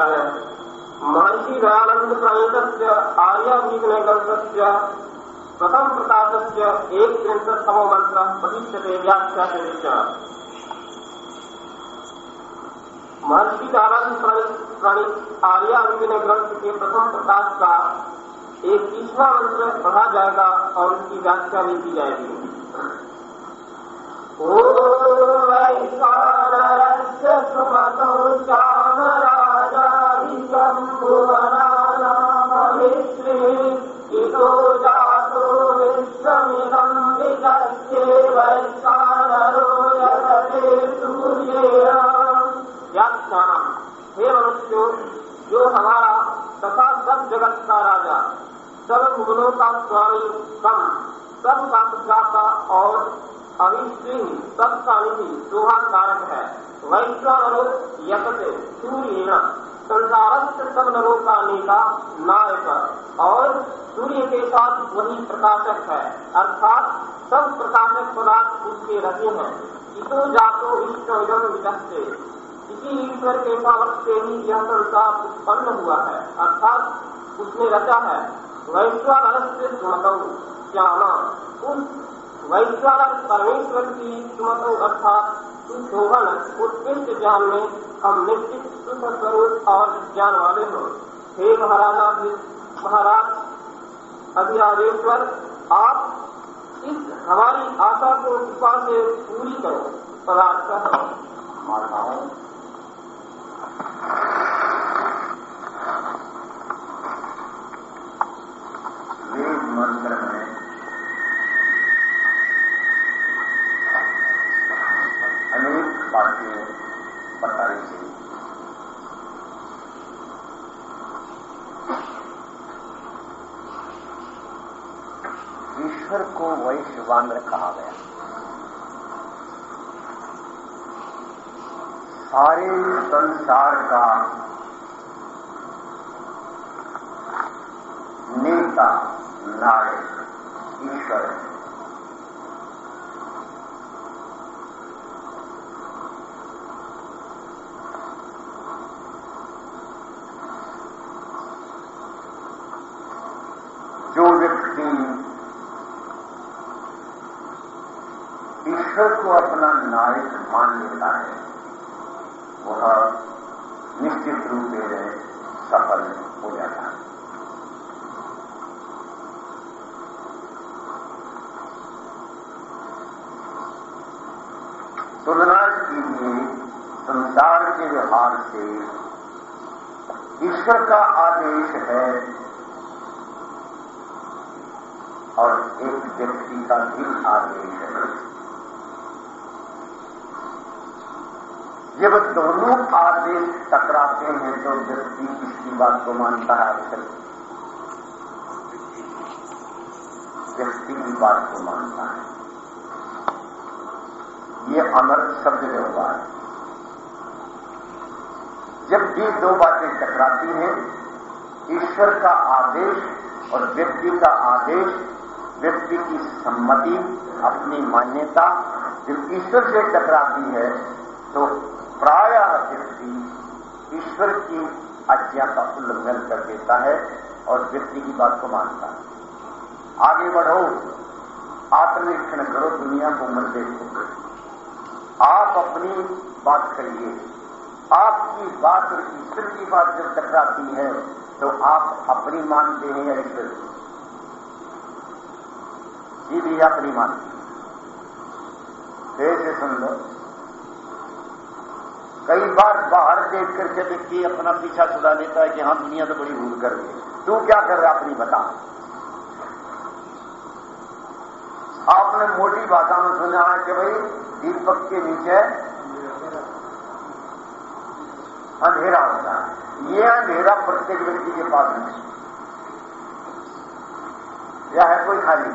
बताया महर्षि दयानंद प्रणीत आर्याभिघ्न ग्रंथ प्रथम प्रकाश से एक त्रिंशतमो मंत्र प्रतिष्ठते व्याख्या से महर्षि दयानंद प्रणीत आर्याभिघ्न ग्रंथ के प्रथम प्रकाश का एक तीसरा मंत्र पढ़ा जाएगा और उसकी व्याख्या भी की जाएगी। इतो जातो विश्वमिदं विगत्ये सबका निधि शोभा कारक है वैश्वानरो यकते सूर्य संसारस्थ सब नरों का नेता नायक। और सूर्य के साथ वही प्रकाशक है। अर्थात सब प्रकाशक पदार्थ उसके रचे हैं। इतो जातो विश्व विचस्ते इसी ईश्वर के पावक से ही यह संसार उत्पन्न हुआ है। अर्थात उसने रचा है। वैश्वानर से उस वैश्वानर परमेश्वर की अर्थात सुशोभन उत्कृष्ट ज्ञान में हम निश्चित सुख स्वरूप और ज्ञान वाले हो। हे महाराजा महाराज अधिहारेश्वर आप इस हमारी आशा को कृपा से पूरी करो पदार्थ वेद बातें बताई गई ईश्वर को वैश्वानर कहा गया। सारे संसार का नेता नायक ईश्वर। है जो ईश्वर को अपना नायक मान लेता है। वह निश्चित रूप से सफल हो जाता है। तुलना कीजिए संसार के व्यवहार से ईश्वर का आदेश है और एक व्यक्ति का भी आदेश है जब दोनों आदेश टकराते हैं तो व्यक्ति इसकी बात को मानता है। अक्सर व्यक्ति की बात को मानता है। ये अमर शब्द व्यवहार है। जब भी दो बातें टकराती हैं, ईश्वर का आदेश और व्यक्ति का आदेश व्यक्ति की सम्मति, अपनी मान्यता जब ईश्वर से टकराती है तो प्राय व्यक्ति ईश्वर की आज्ञा का उल्लंघन कर देता है और व्यक्ति की बात को मानता है। आगे बढ़ो। आत्मनिरीक्षण करो, दुनिया को मत देखो। आप अपनी बात करिए। आपकी बात और ईश्वर की बात जब टकराती है तो आप अपनी मानते हैं या ईश्वर की सीधी अपनी मानती कैसे सुन लो। कई बार बाहर देख करके व्यक्ति अपना पीछा छुड़ा लेता है कि हाँ दुनिया तो बड़ी भूल कर है तू क्या कर रहा अपनी बता। आपने मोटी भाषा में सुना है कि भाई, दीपक के नीचे अंधेरा होता है। ये अंधेरा प्रत्येक व्यक्ति के पास नहीं या है कोई खाली?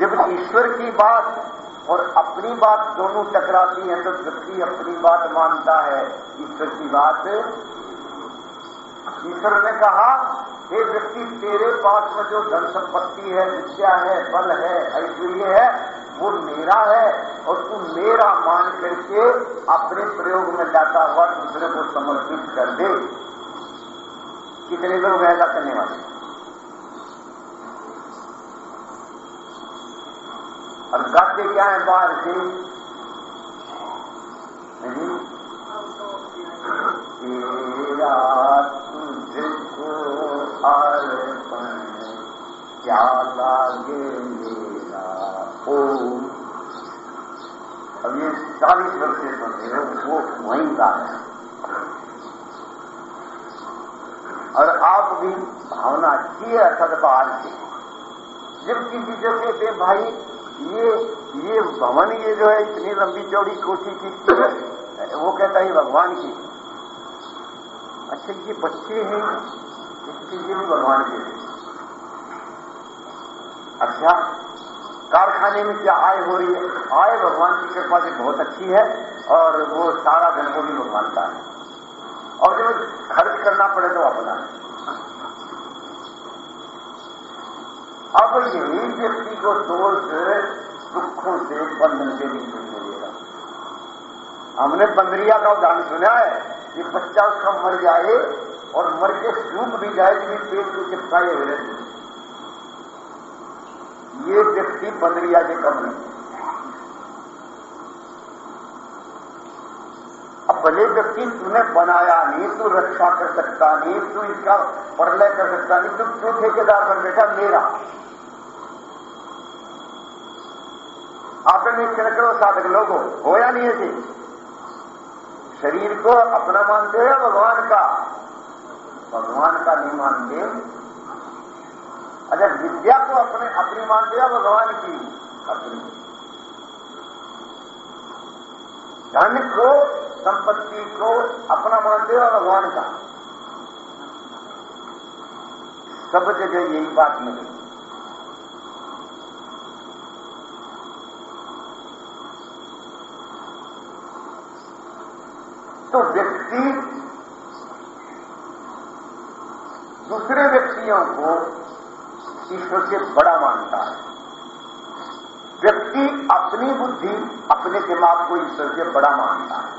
जब ईश्वर की बात और अपनी बात दोनों टकराती है तो व्यक्ति अपनी बात मानता है, ईश्वर की बात। ईश्वर ने कहा, हे व्यक्ति, तेरे पास में जो धन संपत्ति है विद्या है बल है, ऐश्वर्य है, वो मेरा है और तू मेरा मान करके अपने प्रयोग में जाता हुआ दूसरे को समर्पित कर दे। कितने लोग ऐसा करने वाले? और गाते क्या है बाहर से नहीं? तेरा तुझको अर्पण क्या लागे मेरा ओ अब ये चालीस वर्ष से हो, वो वहीं का है। और आप भी भावना अच्छी है सदबार की जब किसी जो कहते भाई ये ये भवन ये जो है इतनी लंबी चौड़ी कोठी की, वो कहता है भगवान की। अच्छा ये बच्चे हैं, इसके लिए भी भगवान के अच्छा कारखाने में क्या आय हो रही है? आय भगवान की कृपा से बहुत अच्छी है, और वो सारा धन को भी भगवान का है। और जब खर्च करना पड़े तो अपना। है अब यही व्यक्ति को दोष दुखों से बंधन से नहीं मिलेगा हमने बंदरिया का उदाहरण सुना है कि बच्चा उसका मर जाए और मर के सूख भी जाए कि पेट को चिपकाए हुए ये व्यक्ति बंदरिया के कम नहीं। अब भले व्यक्ति तूने बनाया नहीं, तू रक्षा कर सकता नहीं, तू इसका प्रलय कर सकता नहीं, तू क्यों ठेकेदार बन बैठा मेरा? आपने करो, साधक लोगों हो या नहीं ऐसे शरीर को अपना मानते हो या भगवान का? भगवान का नहीं मानते। अच्छा विद्या को अपने अपनी मानते हो भगवान की? अपनी। धन को संपत्ति को अपना मानते हो भगवान का। सब जगह यही बात मिली। तो व्यक्ति दूसरे व्यक्तियों को ईश्वर से बड़ा मानता है। व्यक्ति अपनी बुद्धि, अपने दिमाग को ईश्वर से बड़ा मानता है।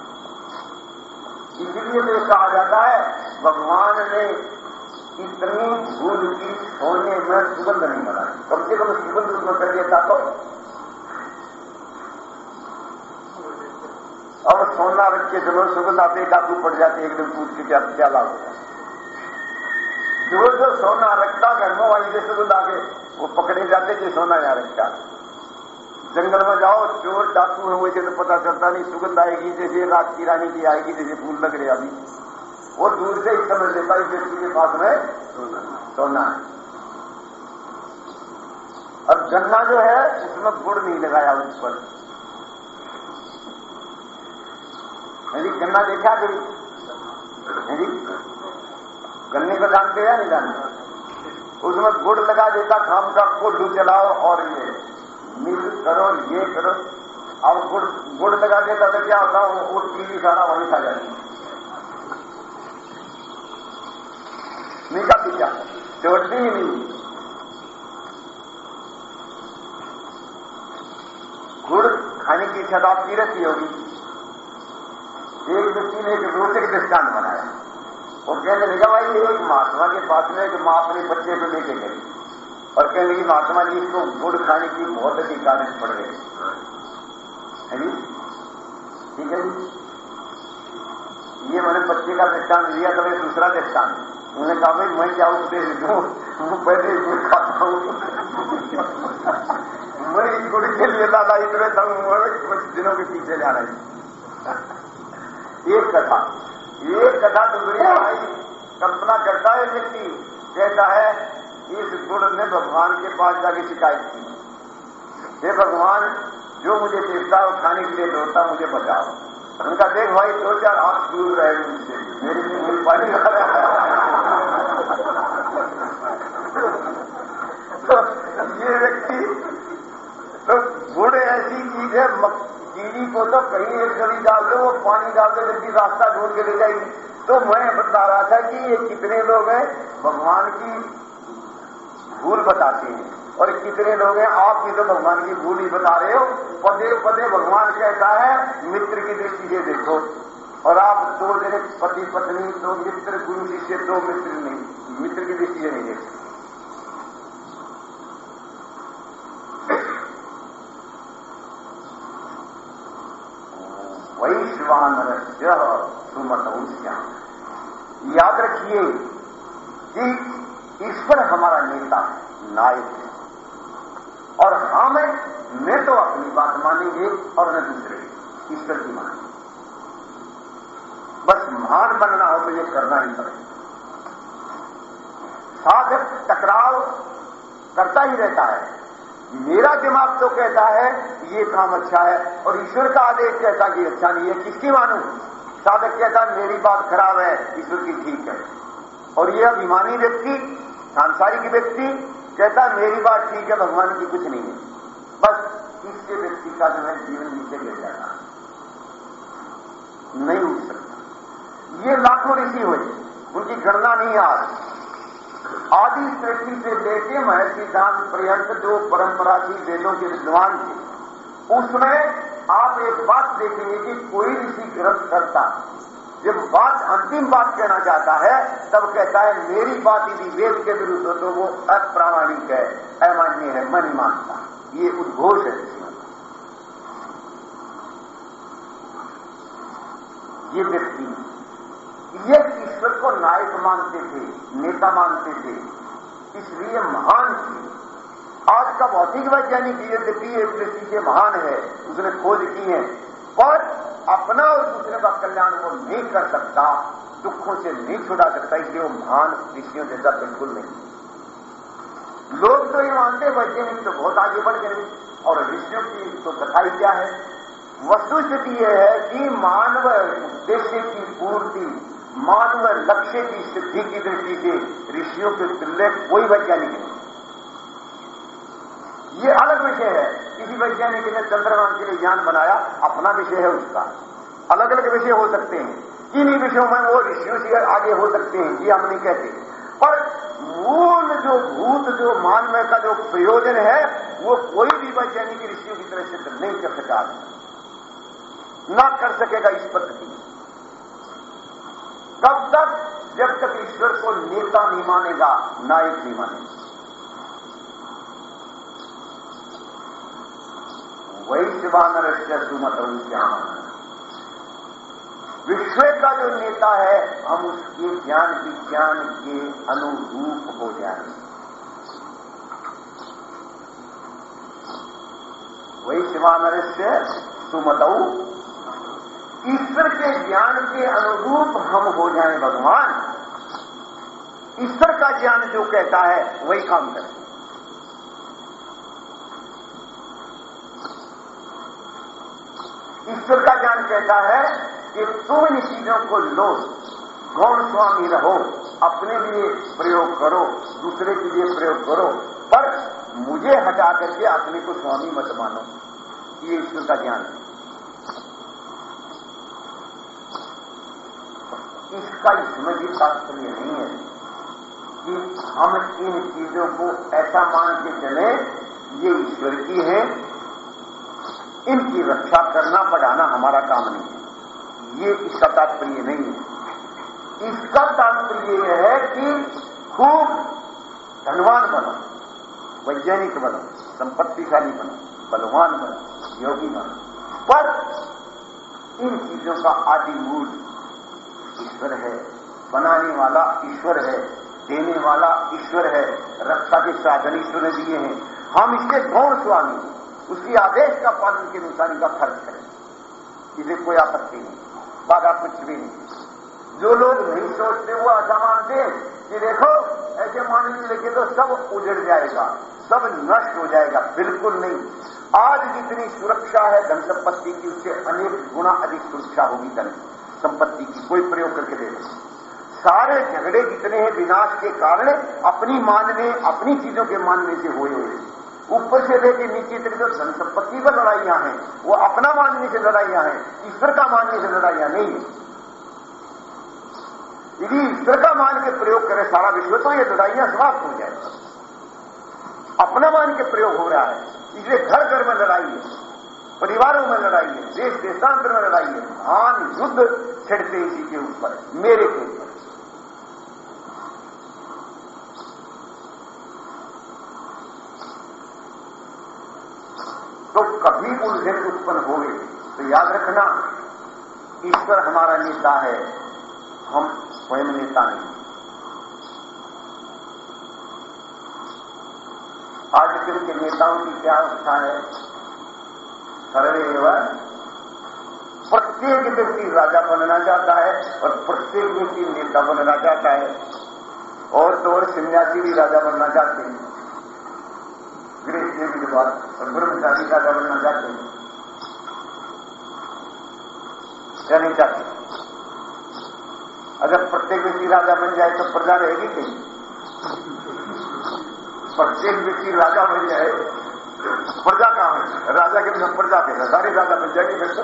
इसलिए तो कहा जाता है, भगवान ने इतनी भूल की सोने में सुगंध नहीं बनाई। कम से कम सुगंध उसमें कर था तो और सोना रख के चलो सुगंध आते डाकू पड़ जाते एकदम पूछ के क्या लाभ होता जो जो सोना रखता घर में वहीं से सुगंध आगे वो पकड़े जाते कि सोना यहाँ रखता जंगल में जाओ, चोर डाकू है हुए तो पता चलता नहीं, सुगंध आएगी जैसे रात की रानी की आएगी जैसे फूल लग रहे अभी। वो दूर से ही समझ लेता इस व्यक्ति के पास में सोना है और गन्ना जो है, उसमें गुड़ नहीं लगाया उस पर। यदि गन्ना देखा कभी? यदि गन्ने को जानते हैं नहीं जानते? उसमें गुड़ लगा देता खाम का गुड़ चलाओ और ये। मिल करो, ये करो। और गुड़ गुड़ लगा देता तो क्या होता? वो टीवी सारा वही खा जाती। का पीछा छोड़ती ही नहीं। गुड़ खाने की इच्छा तो आपकी रहती होगी। एक व्यक्ति ने एक रोचक दृष्टांत बनाया। और कहने लगा भाई, एक महात्मा के पास में एक माँ अपने बच्चे को लेके गई। और कहने लगी महात्मा जी, इसको गुड़ खाने की बहुत अधिक आदत पड़ गई है जी? ठीक है जी? ये मैंने बच्चे का दृष्टांत दिया तो दूसरा दृष्टांत। उन्होंने कहा, भाई, मैं क्या उपदेश दूँ पहले गुड़ खाता हूँ। मैं इस गुड़ के लिए दादा इतने तंग कुछ दिनों के पीछे जा रहे एक कथा एक कथा दूसरी आई कल्पना करता है, व्यक्ति कहता है इस गुण ने भगवान के पास जाके शिकायत की। हे भगवान, जो मुझे देता है खाने के लिए रोता मुझे बचाओ। उनका देख भाई, दो चार हाथ दूर रहे मुझसे। मेरे लिए मुझे पानी आ रहा तो ये व्यक्ति तो गुड़ ऐसी चीज़ है कीड़ी को तो कहीं एक गली डाल दो, वो पानी डाल दो जल्दी रास्ता ढूंढ के ले जाएगी। तो मैं बता रहा था कि ये कितने लोग हैं, भगवान की भूल बताते हैं। और कितने लोग हैं, आप भी तो भगवान की भूल ही बता रहे हो। पदे पदे भगवान कहता है, मित्र की दृष्टि से देखो। और आप दो जने पति, पत्नी, दो मित्र, गुरु शिष्य, दो मित्र नहीं, मित्र की दृष्टि से नहीं देखते। वैश्वानर सुमत याद रखिए कि ईश्वर हमारा नेता, नायक है। और हम न तो अपनी बात मानेंगे और न दूसरे। ईश्वर की मानेंगे बस महान बनना हो तो ये करना ही पड़ेगा। साधक टकराव करता ही रहता है। मेरा दिमाग तो कहता है ये काम अच्छा है और ईश्वर का आदेश कहता कि अच्छा नहीं है। किसकी मानू? साधक कहता मेरी बात खराब है, ईश्वर की ठीक है। और ये अभिमानी व्यक्ति सांसारिक व्यक्ति कहता मेरी बात ठीक है, भगवान की कुछ नहीं है। बस इससे व्यक्ति का जो है जीवन नीचे गिर जाएगा नहीं उठ सकता। ये लाखों ऋषि हुए, उनकी गणना नहीं आ रही आदि सृष्टि से लेके महर्षि दान पर्यंत जो परंपरा थी, वेदों के विद्वान थे, उसमें आप एक बात देखेंगे कि कोई ऋषि ग्रंथ करता जब बात, अंतिम बात कहना चाहता है, तब कहता है, मेरी बात यदि वेद के विरुद्ध हो तो वो अप्रामाणिक है, अमान्य है मन मानता। ये उद्घोष है ऋषियों ये व्यक्ति ये ईश्वर को नायक मानते थे, नेता मानते थे, इसलिए महान थे। आज का भौतिक वैज्ञानिक यद्यपि एक व्यक्ति के महान है, उसने खोज की है पर अपना और दूसरे का कल्याण वो नहीं कर सकता, दुखों से नहीं छुड़ा सकता, इसलिए वो महान ऋषियों जैसा बिल्कुल नहीं। लोग तो ये मानते वैज्ञानिक तो बहुत आगे बढ़ गए। और ऋषियों की तो कथा ही क्या है? वस्तु स्थिति यह है कि मानव उद्देश्य की पूर्ति, मानव लक्ष्य की सिद्धि की दृष्टि से ऋषियों के तुल्य कोई वैज्ञानिक नहीं। ये अलग विषय है। किसी वैज्ञानिक ने चंद्रमान के लिए ज्ञान बनाया, अपना विषय है उसका। अलग अलग विषय हो सकते हैं। किन्हीं विषयों में वो ऋषियों से आगे हो सकते हैं, ये हम नहीं कहते। पर मूल जो भूत, जो मानव का जो प्रयोजन है, वो कोई भी वैज्ञानिक ऋषियों की तरह सिद्ध नहीं कर सका। ना कर सकेगा इस पद्धति। कब तक जब तक ईश्वर को नेता नहीं मानेगा नायक नहीं मानेगा। वैश्वानर से सुमत श्याम विश्व का जो नेता है, हम उसके ज्ञान विज्ञान के अनुरूप हो जाएँगे। वैश्वानर से सुमतऊ ईश्वर के ज्ञान के अनुरूप हम हो जाए भगवान। ईश्वर का ज्ञान जो कहता है, वही काम करें। ईश्वर का ज्ञान कहता है कि तुम इन चीज़ों को लो। गौण स्वामी रहो, अपने लिए प्रयोग करो, दूसरे के लिए प्रयोग करो। पर मुझे हटा करके अपने को स्वामी मत मानो। ये ईश्वर का ज्ञान है। इसका इसमें भी तात्पर्य नहीं है कि हम इन चीज़ों को ऐसा मान के चले, ये ईश्वर की है इनकी रक्षा करना, बढ़ाना हमारा काम नहीं है। ये इसका तात्पर्य नहीं है। इसका तात्पर्य यह है कि खूब धनवान बनो, वैज्ञानिक बनो, संपत्तिशाली बनो, बलवान बनो, योगी बनो। पर इन चीज़ों का आदि मूल ईश्वर है, बनाने वाला ईश्वर है, देने वाला ईश्वर है, रक्षा के साधन ईश्वर ने दिए हैं। हम इसके गौण स्वामी उसकी आदेश का पालन के अनुसार इनका खर्च करें। इसे कोई आपत्ति नहीं। बाधा कुछ भी नहीं। जो लोग नहीं सोचते, वो ऐसा मानते कि देखो, ऐसे मानने लगे तो सब उजड़ जाएगा, सब नष्ट हो जाएगा। बिल्कुल नहीं। आज जितनी सुरक्षा है, धन संपत्ति की, उससे अनेक गुना अधिक सुरक्षा होगी धन संपत्ति की। कोई प्रयोग करके दे सारे झगड़े जितने हैं, विनाश के कारण अपनी मानने, अपनी चीज़ों के मानने से हुए हुए ऊपर से लेके नीचे तक जो संपत्ति पर लड़ाइयाँ हैं, वो अपना मानने से लड़ाइयाँ हैं, ईश्वर का मानने से लड़ाइयाँ नहीं है। यदि ईश्वर का मान के प्रयोग करे, सारा विश्व तो ये लड़ाइयाँ समाप्त हो जाए अपना मान के प्रयोग हो रहा है, इसलिए घर घर में लड़ाई है, परिवारों में लड़ाई है देश देशांतर में लड़ाई है, महान युद्ध छिड़ते इसी के ऊपर, मेरे के ऊपर। कभी उलझन उत्पन्न हो गई तो याद रखना, ईश्वर हमारा नेता है, हम स्वयं नेता नहीं। आजकल के नेताओं की क्या अवस्था है? सर्वे एवं प्रत्येक व्यक्ति राजा बनना चाहता है और प्रत्येक व्यक्ति नेता बनना चाहता है। और तो और सन्यासी भी राजा बनना चाहते हैं। गृह के बाद और ब्रह्मचारी राजा बनना चाहते हैं क्या नहीं चाहते अगर प्रत्येक व्यक्ति राजा बन जाए तो प्रजा रहेगी कहीं प्रत्येक व्यक्ति राजा बन जाए प्रजा कहाँ है राजा के बिना प्रजा के सारे राजा बन जाएँगे फिर तो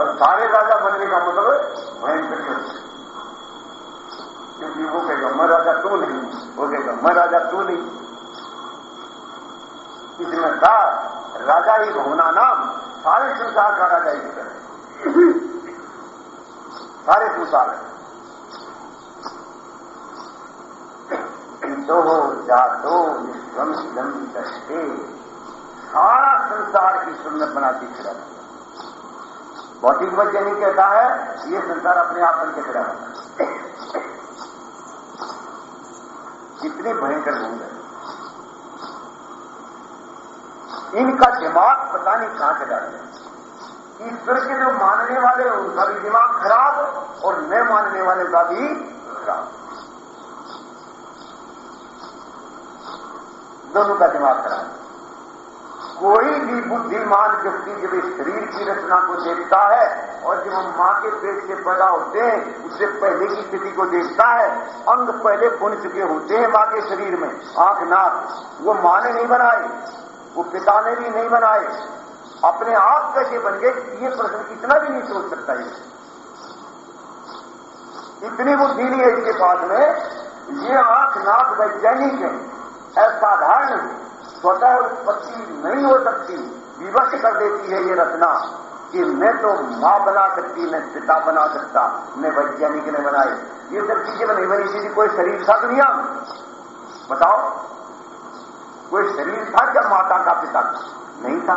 और सारे राजा बनने का मतलब है भयंकर क्योंकि वो कहेगा मैं राजा तू नहीं वो कहेगा मैं राजा तू नहीं। कहा राजा ही भवना नाम, सारे संसार का राजा ही है। सारे संसार दो जातो विश्वम सिद्धम दृष्टे सारा संसार ईश्वर ने बनाती खड़ा भौतिक वैज्ञानिक कहता है, ये संसार अपने आप बन के खड़ा होता कितनी भयंकर भूल है। इनका दिमाग पता नहीं कहाँ डाल ईश्वर के जो मानने वाले उनका भी दिमाग खराब और न मानने वाले का भी खराब। दोनों का दिमाग खराब कोई भी बुद्धिमान व्यक्ति जब इस शरीर की रचना को देखता है और जब हम माँ के पेट से पैदा होते हैं, उससे पहले की स्थिति को देखता है, अंग पहले बुन चुके होते हैं माँ के शरीर में, आँख नाक, वो माँ ने नहीं बनाए वो पिता ने भी नहीं बनाए, अपने आप कैसे बन गए, ये प्रश्न इतना भी नहीं सोच सकता ये। इतनी बुद्धि नहीं है इसके पास में, ये आँख नाक वैज्ञानिक है, असाधारण स्वतः उत्पत्ति नहीं हो सकती, विवश कर देती है ये रचना कि मैं तो माँ बना सकती, मैं पिता बना सकता, मैं वैज्ञानिक ने बनाए। ये सब चीज़ें बनी बनी थी कोई शरीर था दुनिया बताओ। कोई शरीर था क्या माता का पिता नहीं था।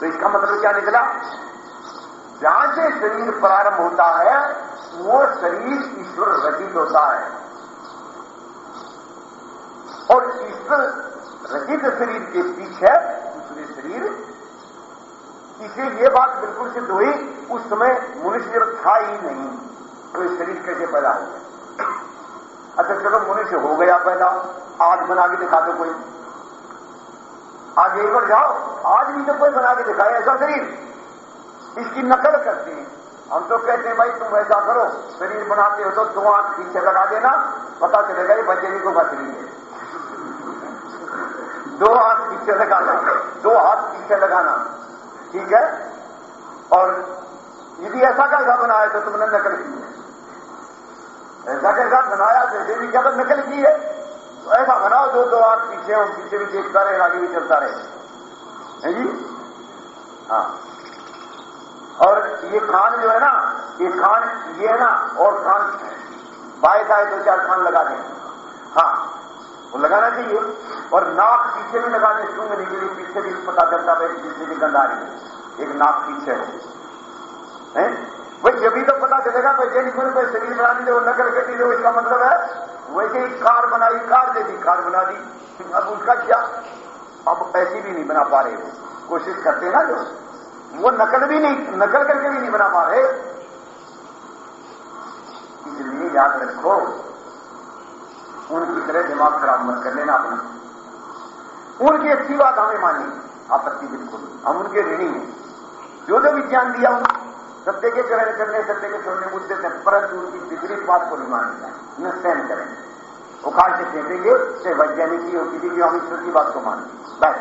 तो इसका मतलब क्या निकला? जहाँ से शरीर प्रारंभ होता है, वो शरीर ईश्वर रचित होता है। और ईश्वर रचित शरीर के पीछे दूसरे शरीर इसे ये बात बिल्कुल सिद्ध हुई, उस समय मनुष्य था ही नहीं। तो ये शरीर कैसे पैदा हो गया? अच्छा चलो मनुष्य हो गया पैदा। आज बना के दिखा दो कोई। आज एक बार जाओ। आज भी तो कोई बना के दिखाए, ऐसा शरीर। इसकी नकल करते हैं। हम तो कहते हैं, भाई, तुम ऐसा करो। शरीर बनाते हो तो दो आँख पीछे लगा देना, पता चलेगा ये बचेरी को बचनी है। दो हाथ पीछे लगाना, दो हाथ पीछे लगाना, ठीक है? और यदि ऐसा कैसा बनाया तो तुमने नकल की है। ऐसा कैसा बनाया जैसे भी क्या तो नकल की है? तो ऐसा बनाओ जो दो हाथ पीछे और पीछे भी देखता रहे, आगे भी चलता रहे। है जी? हाँ। और ये खान जो है ना, ये खान ये है ना, और खान बाएँ दाएँ दो चार खान लगा दें। हाँ वो लगाना चाहिए। और नाक पीछे भी लगा दें सूंघने के लिए पीछे भी पता चलता है पीछे भी गंदा रही है एक नाक पीछे है। भाई जब भी तो पता चलेगा वैज्ञानिक कोई शरीर बना दी नकल कर दी इसका मतलब है वैसे ही कार बनाई, कार दे दी, कार बना दी अब उसका क्या? अब ऐसी भी नहीं बना पा रहे वो। कोशिश करते ना जो। वो नकल भी नहीं, नकल करके भी नहीं बना पा रहे। इसलिए याद रखो, उनकी तरह दिमाग खराब मत कर लेना अपना। उनकी अच्छी बात हमें मानी आपत्ति बिल्कुल हम उनके ऋणी हैं। जो जो विज्ञान दिया उन्होंने सत्य के ग्रहण करने सत्य के छोड़ने मुद्दे से परंतु उनकी विपरीत बात को नहीं मानेगा। न सहन करेंगे। उखाड़ से फेंकेंगे चाहे वैज्ञानिक की हो किसी भी हम ईश्वर की बात को मानेंगे। बस।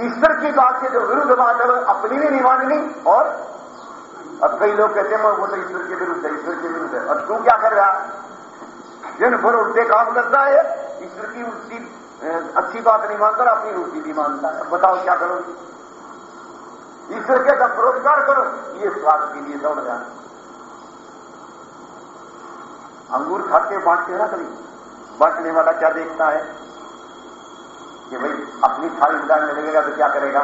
ईश्वर की बात से जो विरुद्ध बात है अपनी भी नहीं माननी और अब कई लोग कहते हैं वो तो ईश्वर के विरुद्ध है, ईश्वर के विरुद्ध है। और तू क्या कर रहा? दिन भर उल्टे काम करता है, ईश्वर की उल्टी अच्छी बात नहीं मानता अपनी उल्टी भी मानता है। बताओ क्या करो ईश्वर के साथ रोज़गार करो, ये स्वार्थ के लिए दौड़ जाए अंगूर खाते बांटते ना कभी बांटने वाला क्या देखता है? कि भाई, अपनी थाली में लगेगा तो क्या करेगा?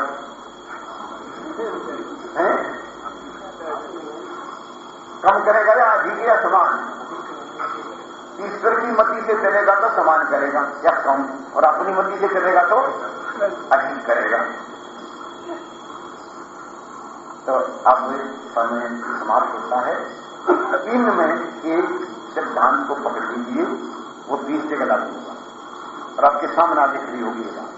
है? कम करेगा या अधिक या समान? ईश्वर की मति से चलेगा तो समान करेगा। या कम? और अपनी मति से चलेगा तो अधिक करेगा। तो समय समाप्त होता है। इनमें एक सिद्धांत को पकड़ लीजिए, वो बीस जगह लागू होगा और आपके सामने आगे खड़ी होगी ये बात।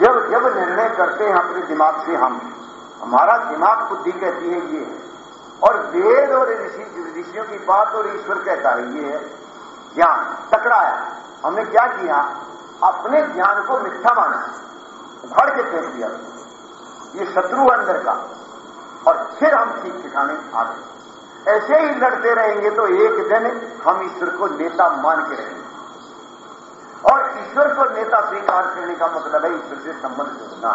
जब जब निर्णय करते हैं अपने दिमाग से हम, हमारा दिमाग बुद्धि कहती है ये है। और वेद और ऋषि, ऋषियों की बात और ईश्वर कहता है ये है, ज्ञान टकराया। हमने क्या किया? अपने ज्ञान को मिथ्या माना। भड़ के फेंक दिया। ये शत्रु अंदर का। और फिर हम ठीक ठिकाने आ गए। ऐसे ही लड़ते रहेंगे तो एक दिन हम ईश्वर को नेता मान के रहेंगे। और ईश्वर को नेता स्वीकार करने का मतलब है ईश्वर से संबंध जोड़ना।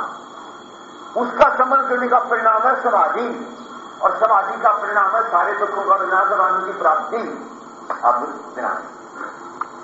उसका संबंध जोड़ने का परिणाम है समाधि। और समाधि का परिणाम है सारे दुखों का विनाश और की प्राप्ति। अब विनाश।